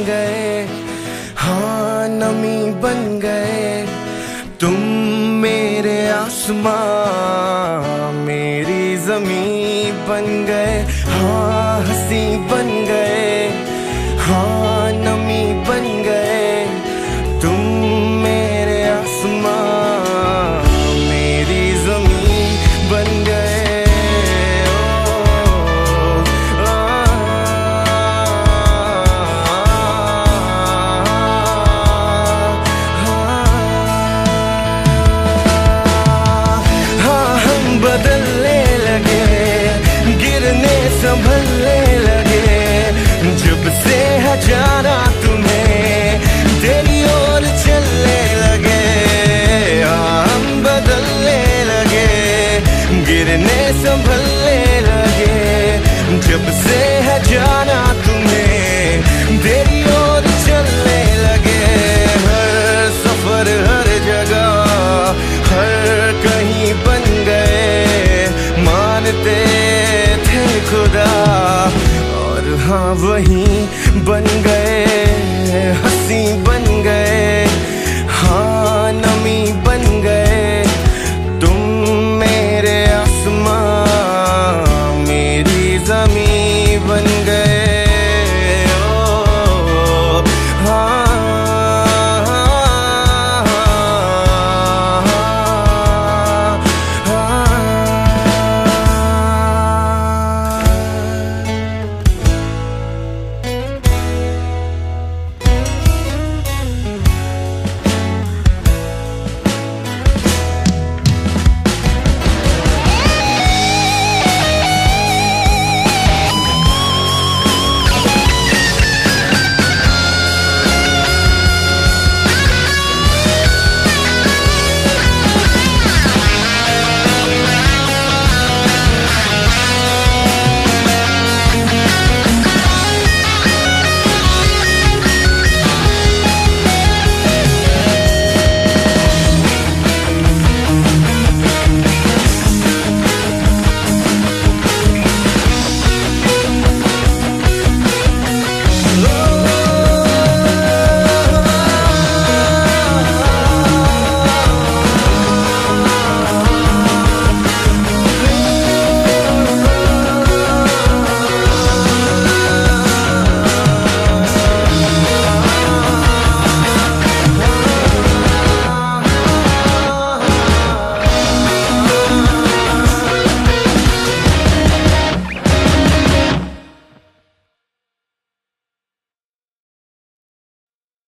गए। हाँ नमी बन गए। तुम मेरे आसमां, मेरी जमी बन गए। हाँ हँसी बन गए। बदलने लगे गिरने संभलने हाँ वहीं बन गए